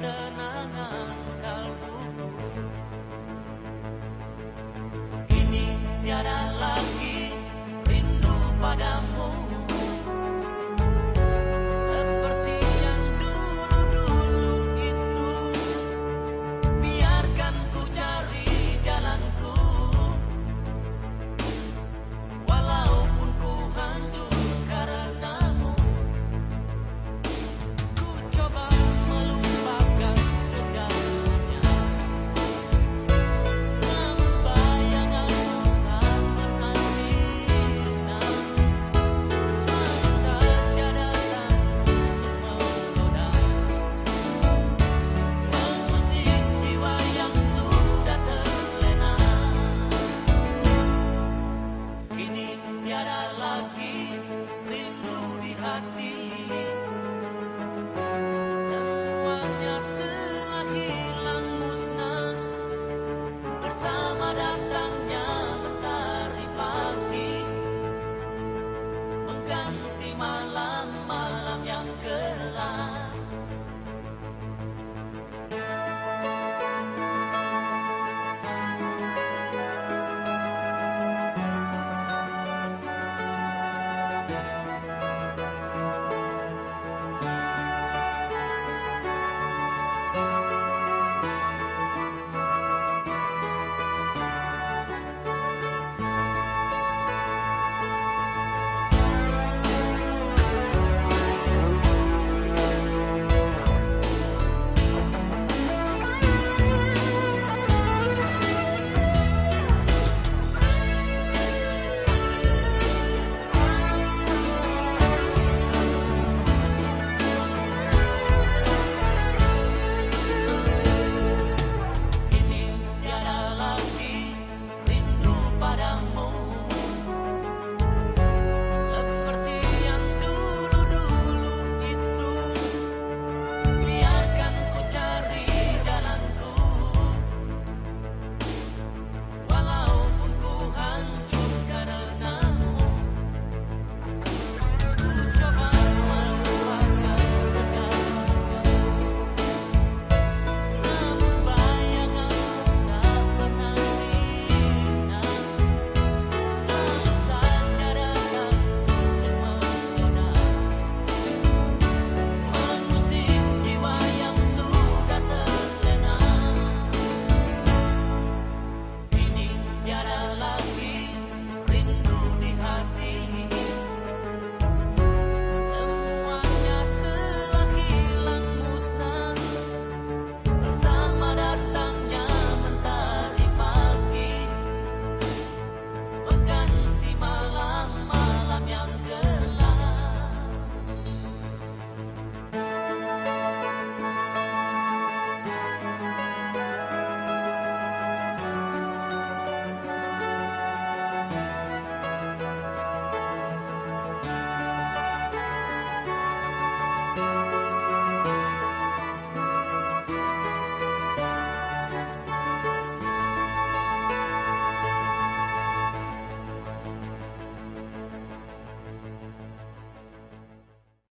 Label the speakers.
Speaker 1: na na